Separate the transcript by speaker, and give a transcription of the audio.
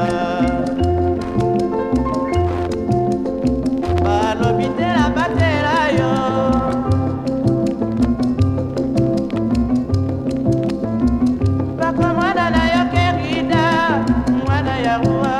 Speaker 1: Mwana ya ruwa